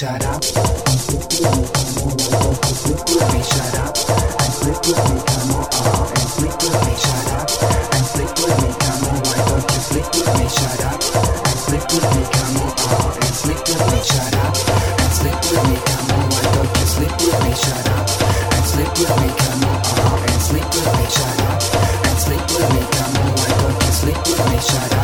shut up. And sleep with me, come on. And sleep with me, shut up. And sleep with me, come on. Don't you sleep with me, shut up? And sleep with me, come on. And sleep with me, shut up. And sleep with me, come on. Don't you sleep with me, shut up? And sleep with me, come on. Don't you sleep with me, shut up?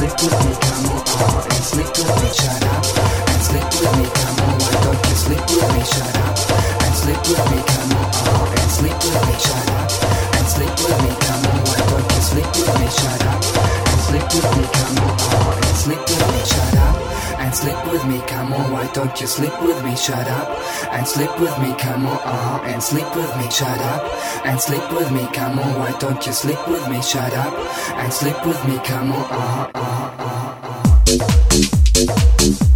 Slip to the drum, and slip with me, chara. come on, why don't you sleep with me, shut up and sleep with me, come on, uh-huh, and sleep with me, shut up and sleep with me, come on, why don't you sleep with me, shut up and sleep with me, come on, uh-huh, uh-huh, uh-huh.